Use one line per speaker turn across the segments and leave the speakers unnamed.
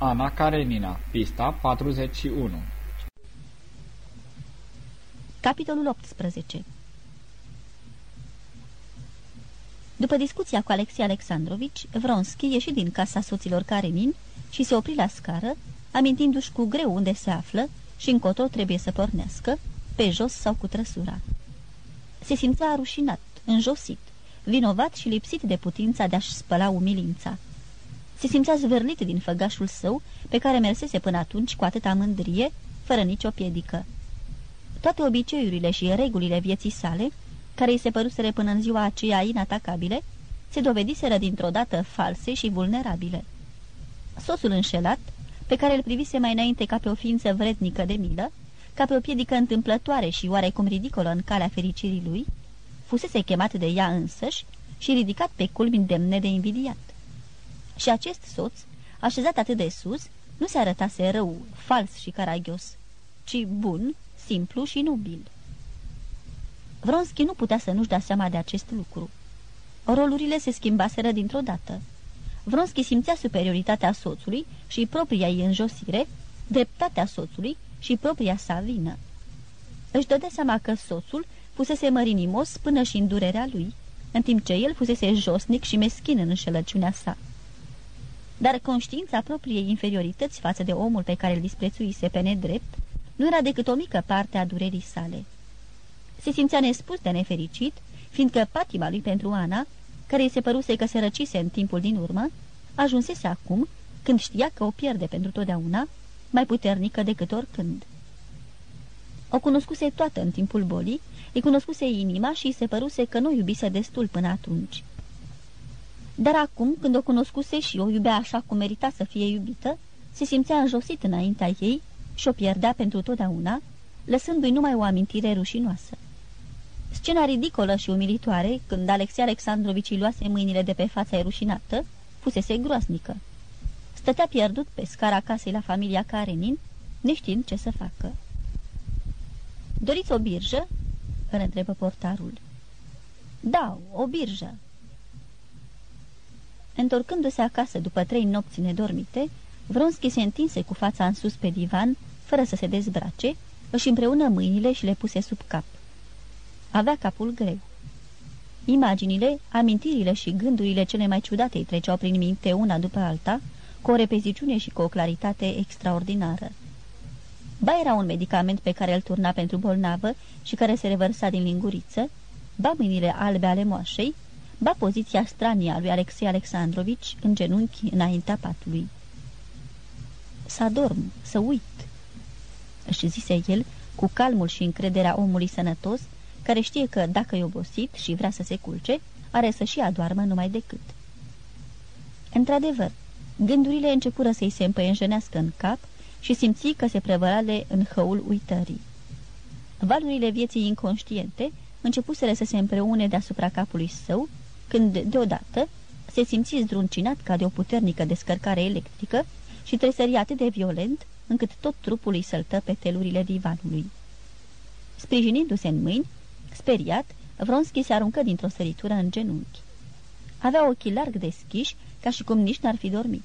Ana Karenina, pista 41
Capitolul 18 După discuția cu Alexei Alexandrovici, Vronski ieși din casa soților Karenin și se opri la scară, amintindu-și cu greu unde se află și încotro trebuie să pornească, pe jos sau cu trăsura. Se simțea rușinat, înjosit, vinovat și lipsit de putința de a-și spăla umilința. Se simțea zvârlit din făgașul său, pe care mersese până atunci cu atâta mândrie, fără nicio piedică. Toate obiceiurile și regulile vieții sale, care îi se păruseră până în ziua aceea inatacabile, se dovediseră dintr-o dată false și vulnerabile. Sosul înșelat, pe care îl privise mai înainte ca pe o ființă vrednică de milă, ca pe o piedică întâmplătoare și oarecum ridicolă în calea fericirii lui, fusese chemat de ea însăși și ridicat pe culmi demne de invidiat. Și acest soț, așezat atât de sus, nu se arătase rău, fals și caragios, ci bun, simplu și nubil. Vronski nu putea să nu-și dea seama de acest lucru. Rolurile se schimbaseră dintr-o dată. Vronski simțea superioritatea soțului și propria ei înjosire, dreptatea soțului și propria sa vină. Își dădea seama că soțul fusese mărinimos până și în durerea lui, în timp ce el fusese josnic și meschin în înșelăciunea sa. Dar conștiința propriei inferiorități față de omul pe care îl disprețuise pe nedrept, nu era decât o mică parte a durerii sale. Se simțea nespus de nefericit, fiindcă patima lui pentru Ana, care îi se păruse că se răcise în timpul din urmă, ajunsese acum, când știa că o pierde pentru totdeauna, mai puternică decât oricând. O cunoscuse toată în timpul bolii, îi cunoscuse inima și îi se păruse că nu iubise destul până atunci. Dar acum, când o cunoscuse și o iubea așa cum merita să fie iubită, se simțea înjosit înaintea ei și o pierdea pentru totdeauna, lăsându-i numai o amintire rușinoasă. Scena ridicolă și umilitoare, când Alexei Alexandrovici îi luase mâinile de pe fața rușinată, fusese groasnică. Stătea pierdut pe scara casei la familia Karenin, neștiind ce să facă. Doriți o birjă?" îl întrebă portarul. Da, o birjă." Întorcându-se acasă după trei nopți nedormite, Vronski se întinse cu fața în sus pe divan, fără să se dezbrace, își împreună mâinile și le puse sub cap. Avea capul greu. Imaginile, amintirile și gândurile cele mai ciudate îi treceau prin minte una după alta, cu o repeziciune și cu o claritate extraordinară. Ba era un medicament pe care îl turna pentru bolnavă și care se revărsa din linguriță, ba mâinile albe ale moașei, ba poziția stranie a lui Alexei Alexandrovici în genunchi înaintea patului. Să adorm, să uit, își zise el cu calmul și încrederea omului sănătos, care știe că, dacă e obosit și vrea să se culce, are să și adoarmă numai decât. Într-adevăr, gândurile începură să-i se împăienjenească în cap și simți că se prevărale în hăul uitării. Valurile vieții inconștiente începuseră să se împreune deasupra capului său, când, deodată, se simți zdruncinat ca de o puternică descărcare electrică și tresări atât de violent, încât tot trupul îi săltă pe telurile divanului. Sprijinindu-se în mâini, speriat, Vronski se aruncă dintr-o săritură în genunchi. Avea ochii larg deschiși, ca și cum nici n-ar fi dormit.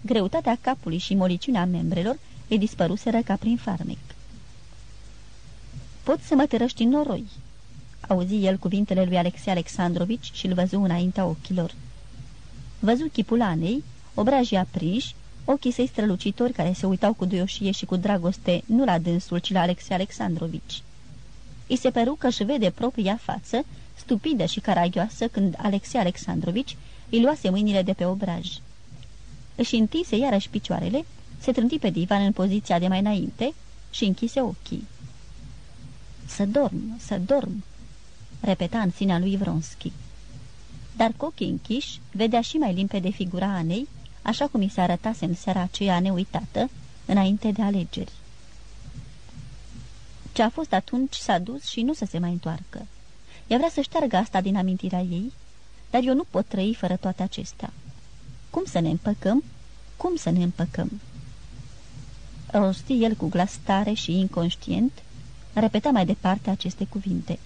Greutatea capului și moliciunea membrelor îi dispăruseră ca prin farmec. Pot să mă tărăști în noroi," auzi el cuvintele lui Alexei Alexandrovici și îl văzu înaintea ochilor. Văzu chipul Anei, obrajii aprinși, ochii săi strălucitori care se uitau cu duioșie și cu dragoste nu la dânsul, ci la Alexei Alexandrovici. I se păru că își vede propria față, stupidă și caragioasă, când Alexei Alexandrovici îi luase mâinile de pe obraj. Își întinse iarăși picioarele, se trânti pe divan în poziția de mai înainte și închise ochii. Să dorm, să dorm, repeta în sinea lui Vronski. Dar cu ochii închiși vedea și mai limpede figura Anei, așa cum i se arătase în seara aceea neuitată, înainte de alegeri. Ce a fost atunci s-a dus și nu să se mai întoarcă. Ea vrea să șteargă asta din amintirea ei, dar eu nu pot trăi fără toate acestea. Cum să ne împăcăm? Cum să ne împăcăm? Rosti el cu glas tare și inconștient, repeta mai departe aceste cuvinte.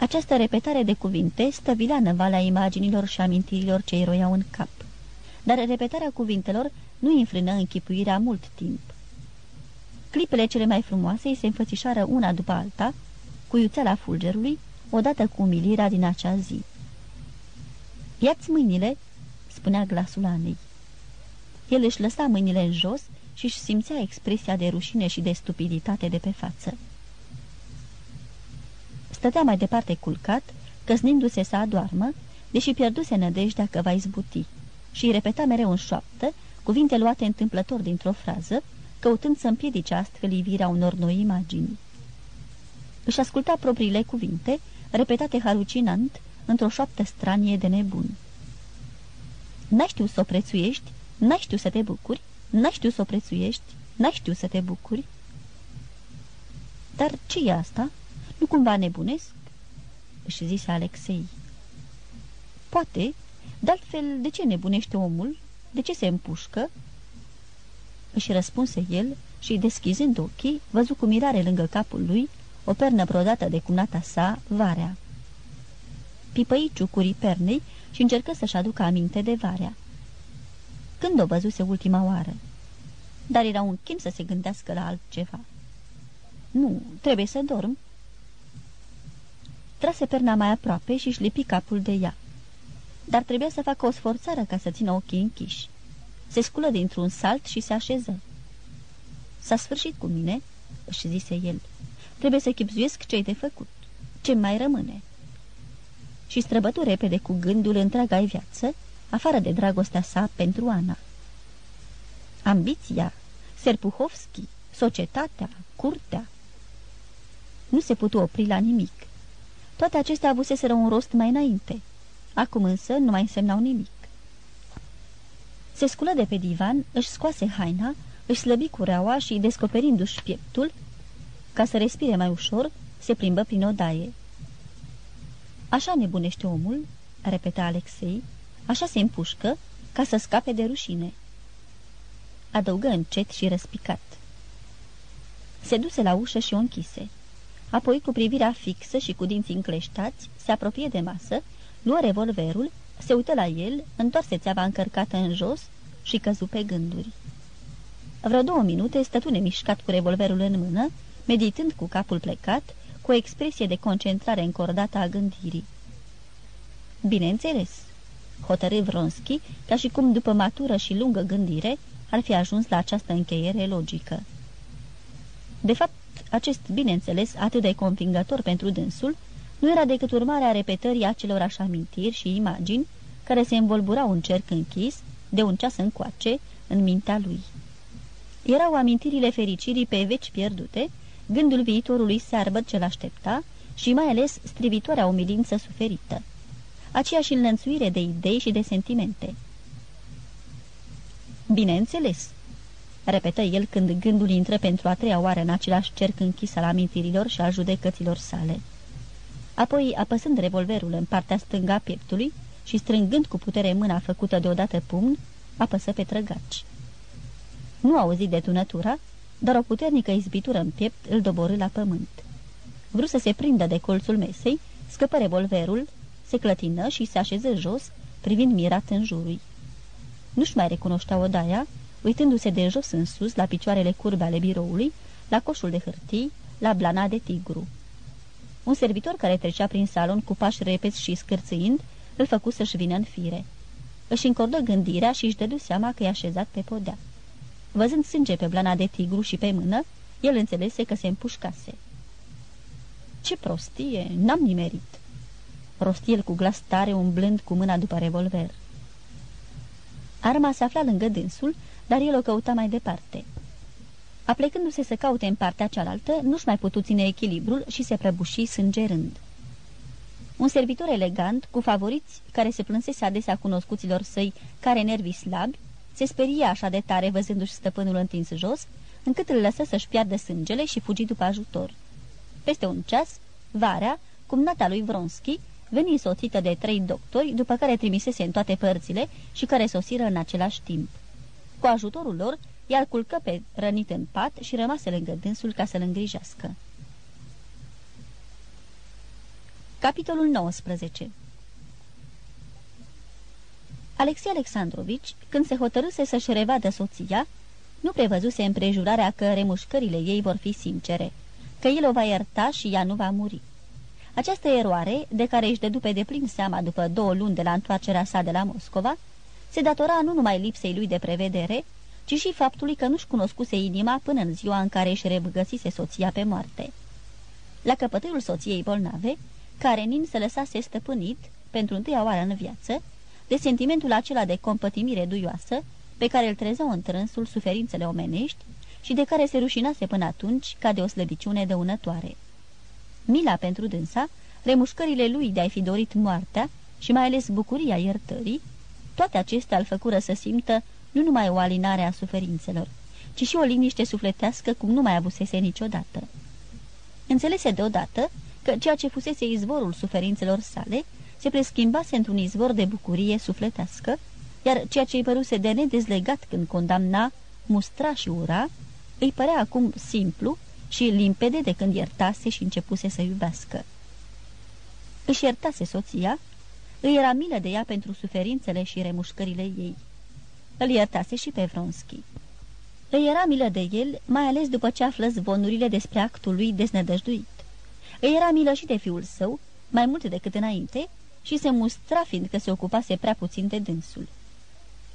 Această repetare de cuvinte stăvilea năvalea imaginilor și amintirilor ce îi roiau în cap. dar repetarea cuvintelor nu îi înfrână închipuirea mult timp. Clipele cele mai frumoase îi se înfățișară una după alta, cu iuțeala fulgerului, odată cu umilirea din acea zi. Ia-ți mâinile!" spunea glasul Anei. El își lăsa mâinile în jos și își simțea expresia de rușine și de stupiditate de pe față. Stătea mai departe culcat, căsnindu-se să adoarmă, deși pierduse nădejdea că va izbuti, și îi repeta mereu în șoaptă cuvinte luate întâmplător dintr-o frază, căutând să împiedice astfel ivirea unor noi imagini. Își asculta propriile cuvinte, repetate halucinant, într-o șoaptă stranie de nebun. N-ai știu să o prețuiești, n-ai știu să te bucuri, n-ai știu să o prețuiești, n-ai știu să te bucuri. Dar ce e asta? Nu cumva nebunesc? Își zise Alexei. Poate, de altfel, de ce nebunește omul? De ce se împușcă? Își răspunse el și, deschizând ochii, văzu cu mirare lângă capul lui o pernă brodată de cunata sa, varea. Pipăi ciucurii pernei și încercă să-și aducă aminte de varea. Când o văzuse ultima oară? Dar era un chin să se gândească la altceva. Nu, trebuie să dorm. Trase perna mai aproape și își lipi capul de ea. Dar trebuia să facă o sforțară ca să țină ochii închiși. Se sculă dintr-un salt și se așeză. S-a sfârșit cu mine, își zise el. Trebuie să chipzuiesc ce-ai de făcut. Ce mai rămâne? Și străbătu repede cu gândul întreaga viață, afară de dragostea sa pentru Ana. Ambiția, Serpuhovski, societatea, curtea. Nu se putu opri la nimic. Toate acestea avuseseră un rost mai înainte. Acum însă nu mai însemnau nimic. Se sculă de pe divan, își scoase haina, își slăbi cureaua și, descoperindu-și pieptul, ca să respire mai ușor, se plimbă prin odaie. Așa nebunește omul, repeta Alexei, așa se împușcă, ca să scape de rușine. Adăugă încet și răspicat. Se duse la ușă și o închise. Apoi, cu privirea fixă și cu dinții încleștați, se apropie de masă, luă revolverul, se uită la el, întoarse țeava încărcată în jos și căzu pe gânduri. Vreo două minute stătu nemișcat cu revolverul în mână, meditând cu capul plecat, cu o expresie de concentrare încordată a gândirii. Bineînțeles, hotărâ Vronski, ca și cum după matură și lungă gândire ar fi ajuns la această încheiere logică. De fapt, acest bineînțeles atât de convingător pentru dânsul, nu era decât urmarea repetării acelorași amintiri și imagini care se învolburau în cerc închis, de un ceas încoace, în mintea lui. Erau amintirile fericirii pe veci pierdute, gândul viitorului searbăt ce l-aștepta și mai ales strivitoarea umilință suferită. Aceeași înlănțuire de idei și de sentimente. Bineînțeles, repetă el când gândul intră pentru a treia oară în același cerc închis al amintirilor și al judecăților sale. Apoi, apăsând revolverul în partea stânga pieptului și strângând cu putere mâna făcută deodată pumn, apăsă pe trăgaci. Nu auzi detunătura, dar o puternică izbitură în piept îl doborâ la pământ. Vru să se prindă de colțul mesei, scăpă revolverul, se clătină și se așeză jos, privind mirat în jurul. Nu-și mai recunoștea odaia, uitându-se de jos în sus, la picioarele curbe ale biroului, la coșul de hârtii, la blana de tigru. Un servitor care trecea prin salon cu pași repezi și scârțâind, îl făcu să-și vină în fire. Își încordă gândirea și își dădu seama că e așezat pe podea. Văzând sânge pe blana de tigru și pe mână, el înțelese că se împușcase. Ce prostie! N-am nimerit!" rosti el cu glas tare, umblând cu mâna după revolver. Arma se afla lângă dânsul, dar el o căuta mai departe. Aplecându-se să caute în partea cealaltă, nu-și mai putu ține echilibrul și se prăbuși sângerând. Un servitor elegant, cu favoriți, care se plânsese adesea cunoscuților săi, care nervii slabi, se speria așa de tare văzându-și stăpânul întins jos, încât îl lăsă să-și piardă sângele și fugi după ajutor. Peste un ceas, varea, cumnata lui Vronski, veni soțită de trei doctori, după care trimisese în toate părțile și care sosiră în același timp. Cu ajutorul lor, el culcă pe rănit în pat și rămase lângă dânsul ca să-l îngrijească. Capitolul 19 Alexei Alexandrovici, când se hotărâse să-și revadă soția, nu prevăzuse împrejurarea că remușcările ei vor fi sincere, că el o va ierta și ea nu va muri. Această eroare, de care își dădu pe deplin seama după două luni de la întoarcerea sa de la Moscova, se datora nu numai lipsei lui de prevedere, ci și faptului că nu-și cunoscuse inima până în ziua în care își rebăgăsise soția pe moarte. La căpătâiul soției bolnave, Karenin se lăsase stăpânit, pentru întâia oară în viață, de sentimentul acela de compătimire duioasă pe care îl trezeau în trânsul suferințele omenești și de care se rușinase până atunci ca de o slăbiciune dăunătoare. Mila pentru dânsa, remușcările lui de a-i fi dorit moartea și mai ales bucuria iertării, toate acestea îl făcură să simtă nu numai o alinare a suferințelor, ci și o liniște sufletească cum nu mai avusese niciodată. Înțelese deodată că ceea ce fusese izvorul suferințelor sale se preschimbase într-un izvor de bucurie sufletească, iar ceea ce îi păruse de nedezlegat când condamna, mustraș și ura, îi părea acum simplu și limpede de când iertase și începuse să iubească. Își iertase soția, îi era milă de ea pentru suferințele și remușcările ei. Îl iertase și pe Vronski. Îi era milă de el, mai ales după ce află zvonurile despre actul lui deznădăjduit. Îi era milă și de fiul său, mai mult decât înainte, și se mustra fiindcă se ocupase prea puțin de dânsul.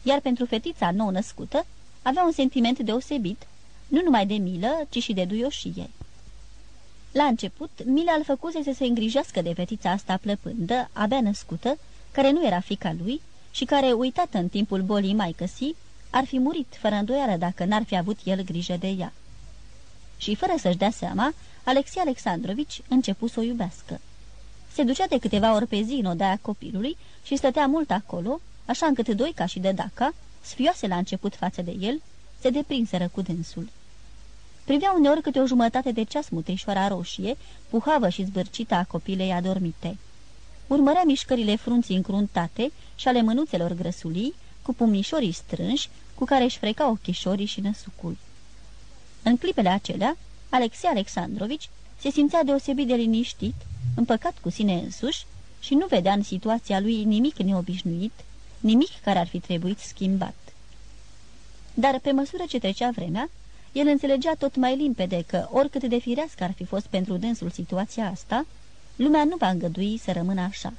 Iar pentru fetița nou-născută avea un sentiment deosebit, nu numai de milă, ci și de duioșie. La început, Mila îl făcuse să se îngrijească de fetița asta plăpândă, abia născută, care nu era fica lui și care, uitată în timpul bolii maicăsii, ar fi murit fără îndoială dacă n-ar fi avut el grijă de ea. Și fără să-și dea seama, Alexei Alexandrovici începu să o iubească. Se ducea de câteva ori pe zi în odaia copilului și stătea mult acolo, așa încât doi ca și de daca, sfioase la început față de el, se deprinseră cu dânsul. Privea uneori câte o jumătate de ceas mutrișoara roșie, puhavă și zbârcită a copilei adormite. Urmărea mișcările frunții încruntate și ale mânuțelor grăsulii, cu pumnișorii strânși, cu care își freca ochișorii și năsucul. În clipele acelea, Alexei Alexandrovici se simțea deosebit de liniștit, împăcat cu sine însuși și nu vedea în situația lui nimic neobișnuit, nimic care ar fi trebuit schimbat. Dar pe măsură ce trecea vremea, el înțelegea tot mai limpede că, oricât de firească ar fi fost pentru dânsul situația asta, lumea nu va îngădui să rămână așa.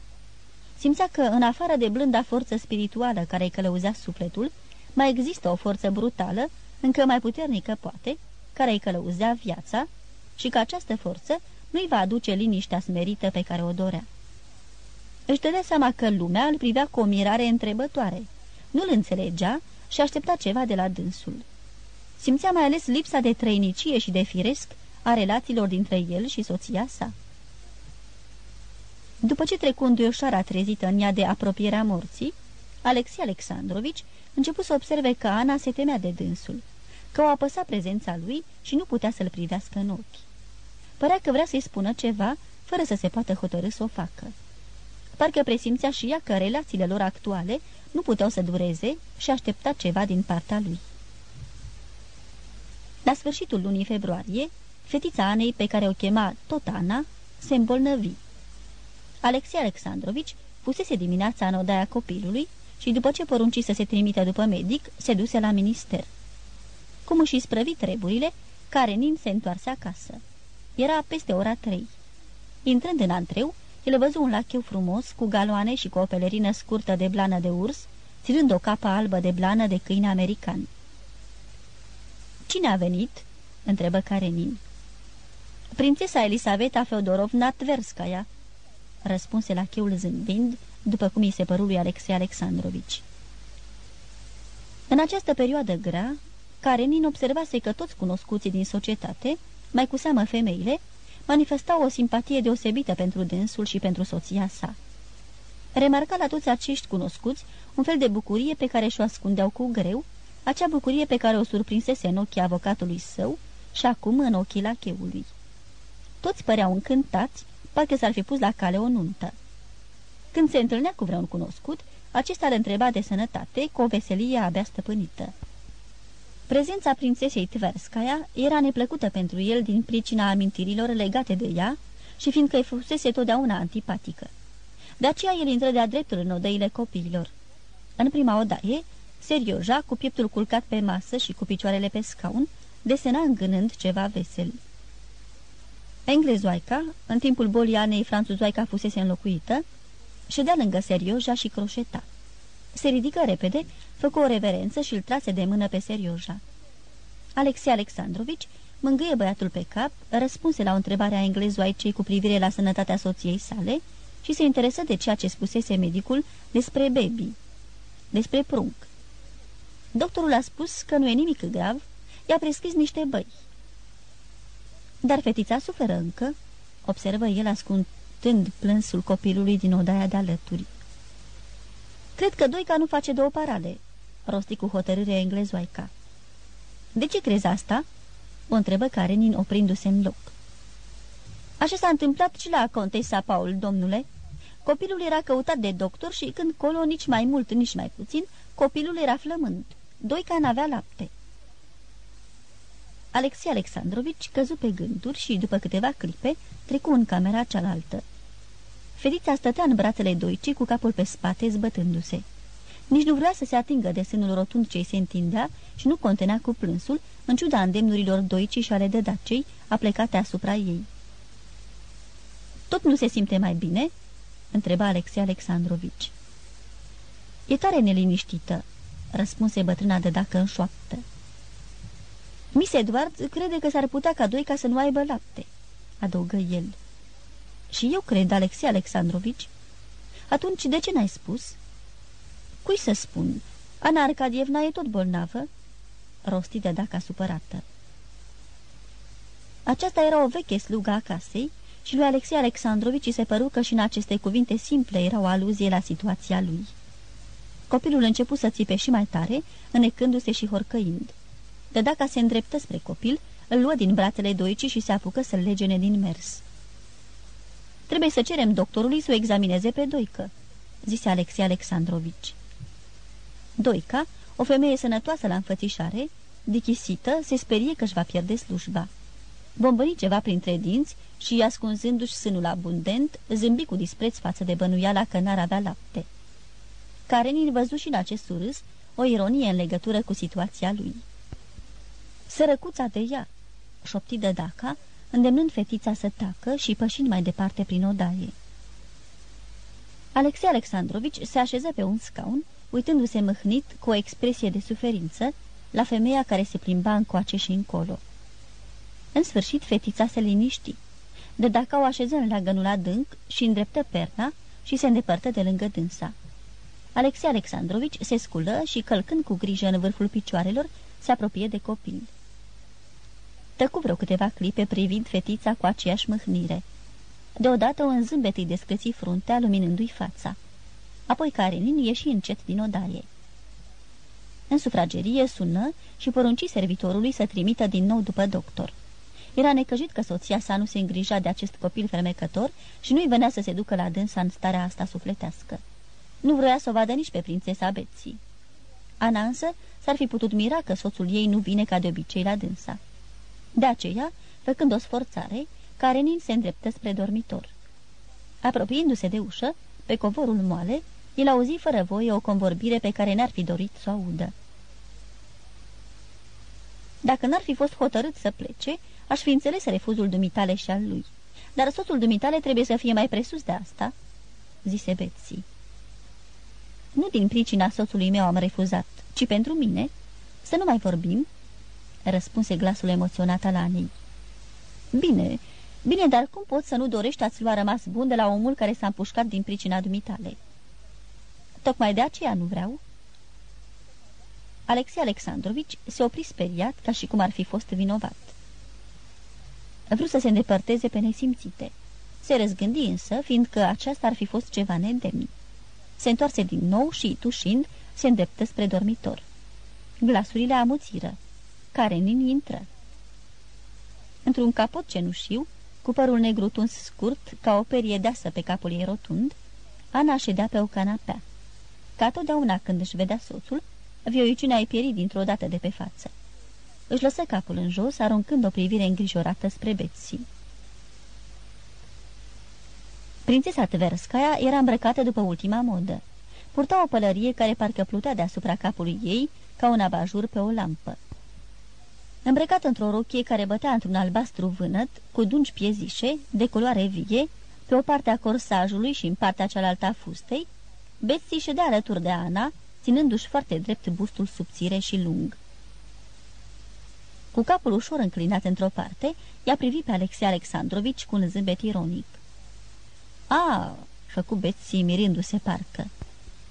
Simțea că, în afară de blânda forță spirituală care îi călăuzea sufletul, mai există o forță brutală, încă mai puternică poate, care îi călăuzea viața și că această forță nu-i va aduce liniștea smerită pe care o dorea. Își dădea seama că lumea îl privea cu o mirare întrebătoare. Nu-l înțelegea și aștepta ceva de la dânsul. Simțea mai ales lipsa de trăinicie și de firesc a relațiilor dintre el și soția sa. După ce trecu înduioșarea trezită în ea de apropierea morții, Alexei Alexandrovici început să observe că Ana se temea de dânsul, că o apăsa prezența lui și nu putea să-l privească în ochi. Părea că vrea să-i spună ceva, fără să se poată hotărâ să o facă. Parcă presimțea și ea că relațiile lor actuale nu puteau să dureze și aștepta ceva din partea lui. La sfârșitul lunii februarie, fetița Anei, pe care o chema tot Ana, se îmbolnăvi. Alexei Alexandrovici pusese dimineața în odaia copilului și după ce porunci să se trimită după medic, se duse la minister. Cum își sprăvi treburile, Karenin se întoarse acasă. Era peste ora trei. Intrând în antreu, el văzu un lacheu frumos, cu galoane și cu o pelerină scurtă de blană de urs, ținând o capă albă de blană de câine american. Cine a venit?" întrebă Karenin. Prințesa Elisaveta Feodorovna Tverskaya," răspunse la cheul zâmbind, după cum i se păru lui Alexei Alexandrovici. În această perioadă grea, Karenin observase că toți cunoscuții din societate, mai cu seamă femeile, manifestau o simpatie deosebită pentru dânsul și pentru soția sa. Remarca la toți acești cunoscuți un fel de bucurie pe care și-o ascundeau cu greu, acea bucurie pe care o surprinsese în ochii avocatului său și acum în ochii lacheului. Toți păreau încântați, parcă s-ar fi pus la cale o nuntă. Când se întâlnea cu vreun cunoscut, acesta îl întreba de sănătate cu o veselie abia stăpânită. Prezența prințesei Tverskaya era neplăcută pentru el din pricina amintirilor legate de ea și fiindcă îi fusese totdeauna antipatică. De aceea el intră de-a dreptul în odăile copiilor. În prima odaie, Serioja, cu pieptul culcat pe masă și cu picioarele pe scaun, desena îngânând ceva vesel. Englezoaica, în timpul bolii Anei franțuzoaica fusese înlocuită, ședea lângă Serioja și croșeta. Se ridică repede, făcu o reverență și îl trase de mână pe Serioja. Alexei Alexandrovici mângâie băiatul pe cap, răspunse la o întrebare a englezoaicei cu privire la sănătatea soției sale și se interesă de ceea ce spusese medicul despre baby, despre prunc. Doctorul a spus că nu e nimic grav, i-a prescris niște băi. Dar fetița suferă încă, observă el ascuntând plânsul copilului din odaia de alături. Cred că Doica nu face două parale, rosti cu hotărâre englezoaica. De ce crezi asta?" o întrebă Karenin oprindu-se în loc. Așa s-a întâmplat și la Contesa Paul, domnule. Copilul era căutat de doctor și când colo, nici mai mult, nici mai puțin, copilul era flămând. Doica n-avea lapte. Alexei Alexandrovici căzu pe gânduri și, după câteva clipe, trecu în camera cealaltă. Fetița stătea în brațele doicii cu capul pe spate, zbătându-se. Nici nu vrea să se atingă de sânul rotund ce se întindea și nu contenea cu plânsul, în ciuda îndemnurilor doicii și ale dădacei aplecate asupra ei. Tot nu se simte mai bine?" întreba Alexei Alexandrovici. E tare neliniștită," răspunse bătrâna de dacă în șoaptă. Miss Edward crede că s-ar putea ca doi ca să nu aibă lapte," adăugă el. Și eu cred, Alexei Alexandrovici. Atunci de ce n-ai spus?" Cui să spun? Ana Arcadievna e tot bolnavă?" rosti de dacă supărată. Aceasta era o veche slugă a casei și lui Alexei Alexandrovici se păru că și în aceste cuvinte simple era o aluzie la situația lui. Copilul începu să țipe și mai tare, înecându-se și horcăind. De dacă se îndreptă spre copil, îl luă din brațele doicii și se apucă să-l legene din mers. Trebuie să cerem doctorului să o examineze pe Doică," zise Alexei Alexandrovici. Doica, o femeie sănătoasă la înfățișare, dichisită, se sperie că își va pierde slujba. Bombăni ceva printre dinți și, ascunzându-și sânul abundent, zâmbi cu dispreț față de bănuiala că n-ar avea lapte. Karenin văzu și în acest surâs o ironie în legătură cu situația lui. Sărăcuța de ea, șopti de Daca, îndemnând fetița să tacă și pășind mai departe prin odaie. Alexei Alexandrovici se așeză pe un scaun uitându-se mâhnit cu o expresie de suferință la femeia care se plimba încoace și încolo. În sfârșit, fetița se liniști. De dacă o așeză în lagănul adânc și îndreptă perna și se îndepărtă de lângă dânsa. Alexei Alexandrovici se sculă și, călcând cu grijă în vârful picioarelor, se apropie de copil. Tăcu vreo câteva clipe privind fetița cu aceeași mâhnire. Deodată un zâmbet îi descreți fruntea, luminându-i fața. Apoi Karenin ieși încet din odaie. În sufragerie sună și porunci servitorului să trimită din nou după doctor. Era necăjit că soția sa nu se îngrija de acest copil fermecător și nu-i venea să se ducă la dânsa în starea asta sufletească. Nu vrea să o vadă nici pe prințesa Betsy. Ana însă s-ar fi putut mira că soțul ei nu vine ca de obicei la dânsa. De aceea, făcând o sforțare, Karenin se îndreptă spre dormitor. Apropiindu-se de ușă, pe covorul moale, el auzi fără voie o convorbire pe care n-ar fi dorit să o audă. Dacă n-ar fi fost hotărât să plece, aș fi înțeles refuzul dumitale și al lui. Dar soțul dumitale trebuie să fie mai presus de asta, zise Betsy. Nu din pricina soțului meu am refuzat, ci pentru mine. Să nu mai vorbim, răspunse glasul emoționat al Anei. Bine, bine, dar cum poți să nu dorești a-ți lua rămas bun de la omul care s-a împușcat din pricina dumitale? Tocmai de aceea nu vreau." Alexei Alexandrovici se opri speriat, ca și cum ar fi fost vinovat. Vrut să se îndepărteze pe nesimțite. Se răzgândi însă, fiindcă aceasta ar fi fost ceva nedemn. Se întoarse din nou și, tușind, se îndreptă spre dormitor. Glasurile amuțiră. Karenin intră. Într-un capot cenușiu, cu părul negru tuns scurt, ca o perie deasă pe capul ei rotund, Ana ședea pe o canapea. Ca totdeauna când își vedea soțul, vioiciunea îi pieri dintr-o dată de pe față. Își lăsă capul în jos, aruncând o privire îngrijorată spre Betsy. Prințesa Tverskaya era îmbrăcată după ultima modă. Purta o pălărie care parcă plutea deasupra capului ei, ca un abajur pe o lampă. Îmbrăcat într-o rochie care bătea într-un albastru vânăt, cu dungi piezișe, de culoare vie, pe o parte a corsajului și în partea cealaltă a fustei, Betsy ședea alături de Ana, ținându-și foarte drept bustul subțire și lung. Cu capul ușor înclinat într-o parte, ea privi pe Alexei Alexandrovici cu un zâmbet ironic. A, făcu Betsy mirindu-se parcă.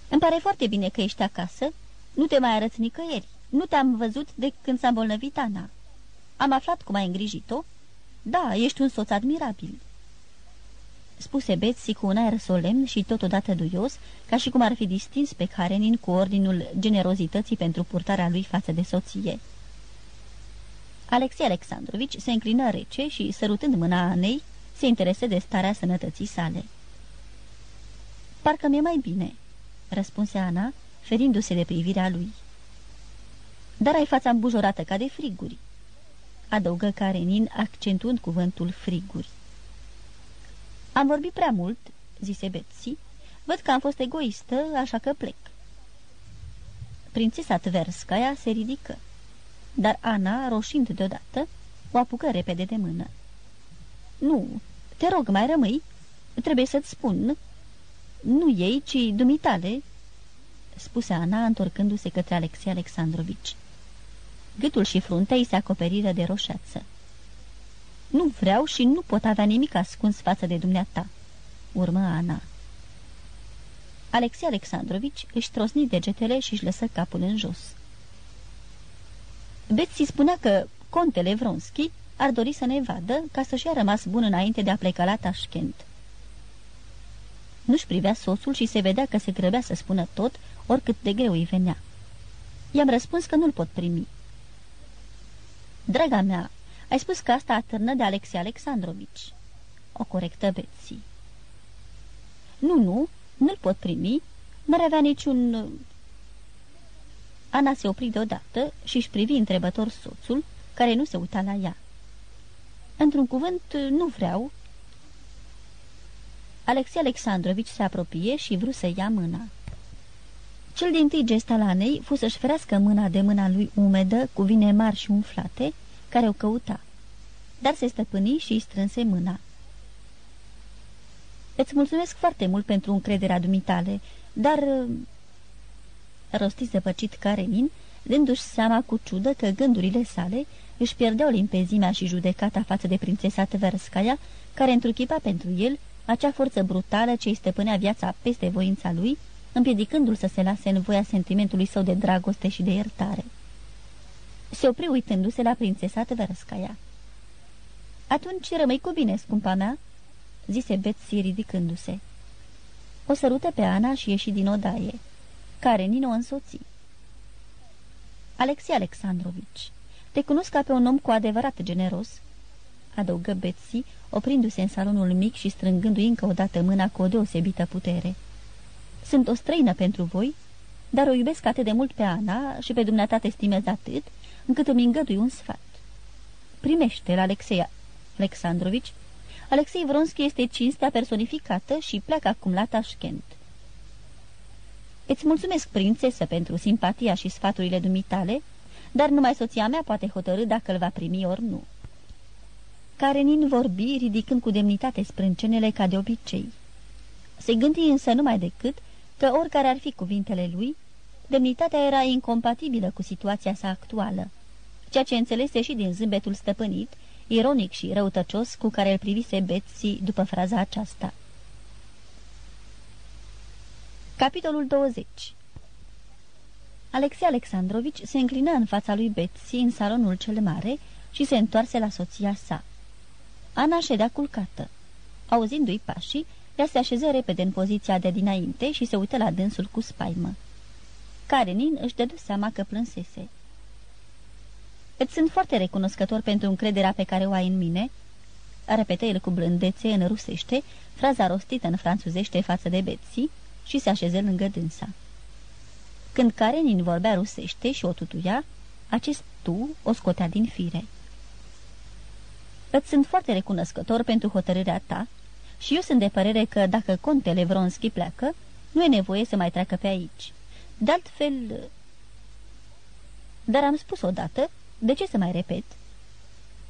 Îmi pare foarte bine că ești acasă. Nu te mai arăți nicăieri. Nu te-am văzut de când s-a îmbolnăvit Ana. Am aflat cum ai îngrijit-o. Da, ești un soț admirabil. Spuse Betsy cu un aer solemn și totodată duios, ca și cum ar fi distins pe Karenin cu ordinul generozității pentru purtarea lui față de soție. Alexei Alexandrovici se înclină rece și, sărutând mâna Anei, se interese de starea sănătății sale. Parcă mi-e mai bine," răspunse Ana, ferindu-se de privirea lui. Dar ai fața îmbujorată ca de friguri," adăugă Karenin, accentuând cuvântul friguri. Am vorbit prea mult," zise Betsy. Văd că am fost egoistă, așa că plec." Prințesa Tverskaya se ridică, dar Ana, roșind deodată, o apucă repede de mână. Nu, te rog, mai rămâi. Trebuie să-ți spun. Nu ei, ci dumitale, spuse Ana, întorcându-se către Alexei Alexandrovici. Gâtul și fruntea îi se acoperiră de roșeață. Nu vreau și nu pot avea nimic ascuns față de dumneata," urmă Ana. Alexei Alexandrovici își trosni degetele și își lăsă capul în jos. Betsy spunea că contele Vronski ar dori să ne vadă ca să-și a rămas bun înainte de a pleca la Tashkent. Nu-și privea soțul și se vedea că se grăbea să spună tot, oricât de greu îi venea. I-am răspuns că nu-l pot primi. Draga mea, ai spus că asta atârnă de Alexei Alexandrovici. O corectă Betsy. Nu, nu, nu-l pot primi. N-ar avea niciun... Ana se opri deodată și își privi întrebător soțul, care nu se uita la ea. Într-un cuvânt, nu vreau. Alexei Alexandrovici se apropie și vrut să ia mâna. Cel din tâi gest al Anei fu să-și ferească mâna de mâna lui umedă, cu vine mari și umflate, care o căuta. Dar se stăpâni și îi strânse mâna. Îți mulțumesc foarte mult pentru încrederea dumitale, dar... Rosti zăpăcit Karenin, dându-și seama cu ciudă că gândurile sale își pierdeau limpezimea și judecata față de prințesa Tverskaya, care întruchipa pentru el acea forță brutală ce îi stăpânea viața peste voința lui, împiedicându-l să se lase în voia sentimentului său de dragoste și de iertare. Se opri uitându-se la prințesa Tverskaya. Atunci rămâi cu bine, scumpa mea," zise Betsy ridicându-se. O sărută pe Ana și ieși din odaie. Karenin o însoți. Alexei Alexandrovici, te cunosc ca pe un om cu adevărat generos," adăugă Betsy, oprindu-se în salonul mic și strângându-i încă o dată mâna cu o deosebită putere. Sunt o străină pentru voi, dar o iubesc atât de mult pe Ana și pe dumneata te stimez atât, încât îmi îngădui un sfat. Primește-l, Alexei Alexandrovici. Alexei Vronski este cinstea personificată și pleacă acum la Tashkent. Îți mulțumesc, prințesă, pentru simpatia și sfaturile dumitale, dar numai soția mea poate hotărâ dacă îl va primi ori nu. Karenin vorbi, ridicând cu demnitate sprâncenele ca de obicei. Se gândi însă numai decât că oricare ar fi cuvintele lui, demnitatea era incompatibilă cu situația sa actuală, ceea ce înțelese și din zâmbetul stăpânit, ironic și răutăcios cu care îl privise Betsy după fraza aceasta. Capitolul 20 Alexei Alexandrovici se înclină în fața lui Betsy în salonul cel mare și se întoarse la soția sa. Ana ședea culcată. Auzindu-i pașii, ea se așeză repede în poziția de dinainte și se uită la dânsul cu spaimă. Karenin își dădu seama că plânsese. Îți sunt foarte recunoscător pentru încrederea pe care o ai în mine," repetă el cu blândețe în rusește, fraza rostită în franțuzește față de Betsy și se așeză lângă dânsa. Când Karenin vorbea rusește și o tutuia, acest tu o scotea din fire. Îți sunt foarte recunoscător pentru hotărârea ta și eu sunt de părere că dacă contele Vronski pleacă, Nu e nevoie să mai treacă pe aici. De altfel... Dar am spus odată, de ce să mai repet?"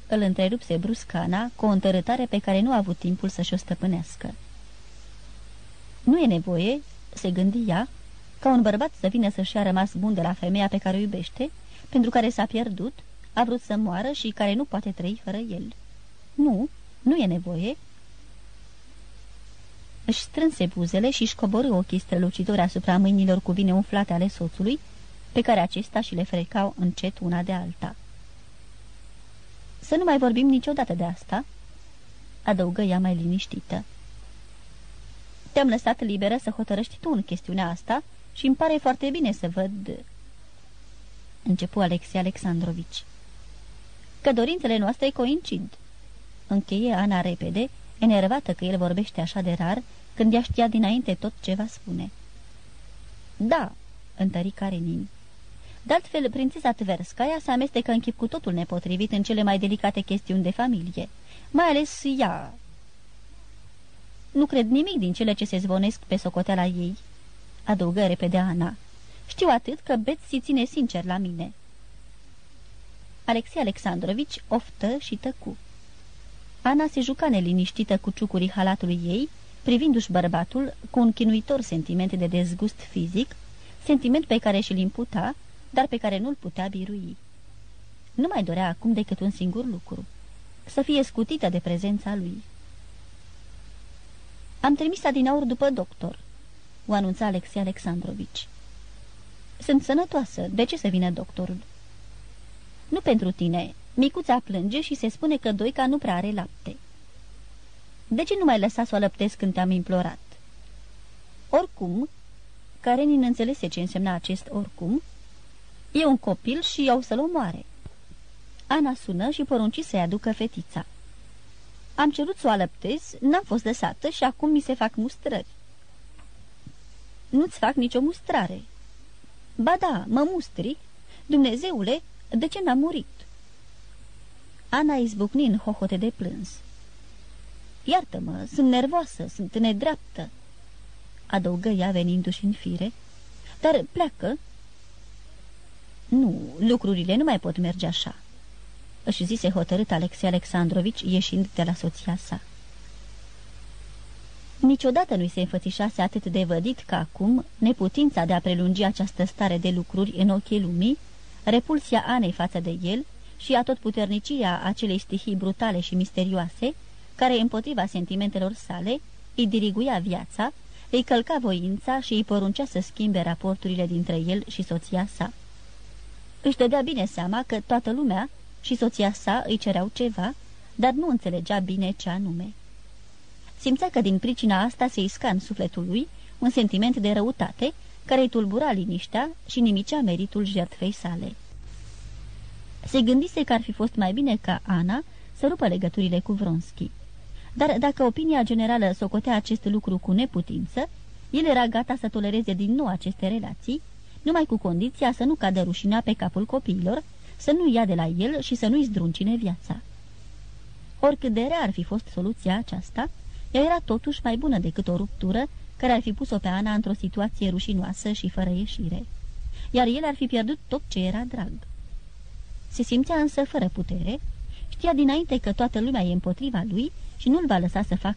Îl întrerupse bruscana cu o întărătare pe care nu a avut timpul să-și o stăpânească. Nu e nevoie, se gândi ea, ca un bărbat să vină să-și a rămas bun de la femeia pe care o iubește, pentru care s-a pierdut, a vrut să moară și care nu poate trăi fără el. Nu, nu e nevoie. Își strânse buzele și-și coborâ ochii strălucitori asupra mâinilor cu vine umflate ale soțului, pe care acesta și le frecau încet una de alta. Să nu mai vorbim niciodată de asta?" adăugă ea mai liniștită. Te-am lăsat liberă să hotărăști tu în chestiunea asta și îmi pare foarte bine să văd... Începu Alexei Alexandrovici. Că dorințele noastre coincid. Încheie Ana repede, enervată că el vorbește așa de rar, când ea știa dinainte tot ce va spune. Da, întări Karenin. De altfel, prințesa Tverskaya se amestecă în chip cu totul nepotrivit în cele mai delicate chestiuni de familie, mai ales ea. Nu cred nimic din cele ce se zvonesc pe socoteala ei, adăugă repede Ana. Știu atât că Betsy ține sincer la mine. Alexei Alexandrovici oftă și tăcu. Ana se juca neliniștită cu ciucurii halatului ei, privindu-și bărbatul cu un chinuitor sentiment de dezgust fizic, sentiment pe care și-l imputa, dar pe care nu-l putea birui. Nu mai dorea acum decât un singur lucru, să fie scutită de prezența lui. Am trimis adinaur după doctor," o anunța Alexei Alexandrovici. Sunt sănătoasă, de ce să vină doctorul?" Nu pentru tine. Micuța plânge și se spune că Doica nu prea are lapte." De ce nu mai lăsa să o lăptesc când te-am implorat?" Oricum," Karenin înțelese ce însemna acest oricum, E un copil și iau să-l omoare." Ana sună și porunci să-i aducă fetița. Am cerut să o alăptez, n-am fost lăsată și acum mi se fac mustrări." Nu-ți fac nicio mustrare." Ba da, mă mustri. Dumnezeule, de ce n-am murit?" Ana izbucni în hohote de plâns. Iartă-mă, sunt nervoasă, sunt nedreaptă," adăugă ea venindu-și în fire, dar pleacă nu, lucrurile nu mai pot merge așa," își zise hotărât Alexei Alexandrovici ieșind de la soția sa. Niciodată nu-i se înfățișase atât de vădit ca acum neputința de a prelungi această stare de lucruri în ochii lumii, repulsia Anei față de el și a tot puternicia acelei stihii brutale și misterioase, care împotriva sentimentelor sale îi diriguia viața, îi călca voința și îi poruncea să schimbe raporturile dintre el și soția sa. Își dădea bine seama că toată lumea și soția sa îi cereau ceva, dar nu înțelegea bine ce anume. Simțea că din pricina asta se isca în sufletul lui un sentiment de răutate care îi tulbura liniștea și nimicea meritul jertfei sale. Se gândise că ar fi fost mai bine ca Ana să rupă legăturile cu Vronski. Dar dacă opinia generală socotea acest lucru cu neputință, el era gata să tolereze din nou aceste relații, numai cu condiția să nu cadă rușinea pe capul copiilor, să nu ia de la el și să nu-i zdruncine viața. Oricât de rea ar fi fost soluția aceasta, ea era totuși mai bună decât o ruptură care ar fi pus-o pe Ana într-o situație rușinoasă și fără ieșire. Iar el ar fi pierdut tot ce era drag. Se simțea însă fără putere, știa dinainte că toată lumea e împotriva lui și nu-l va lăsa să facă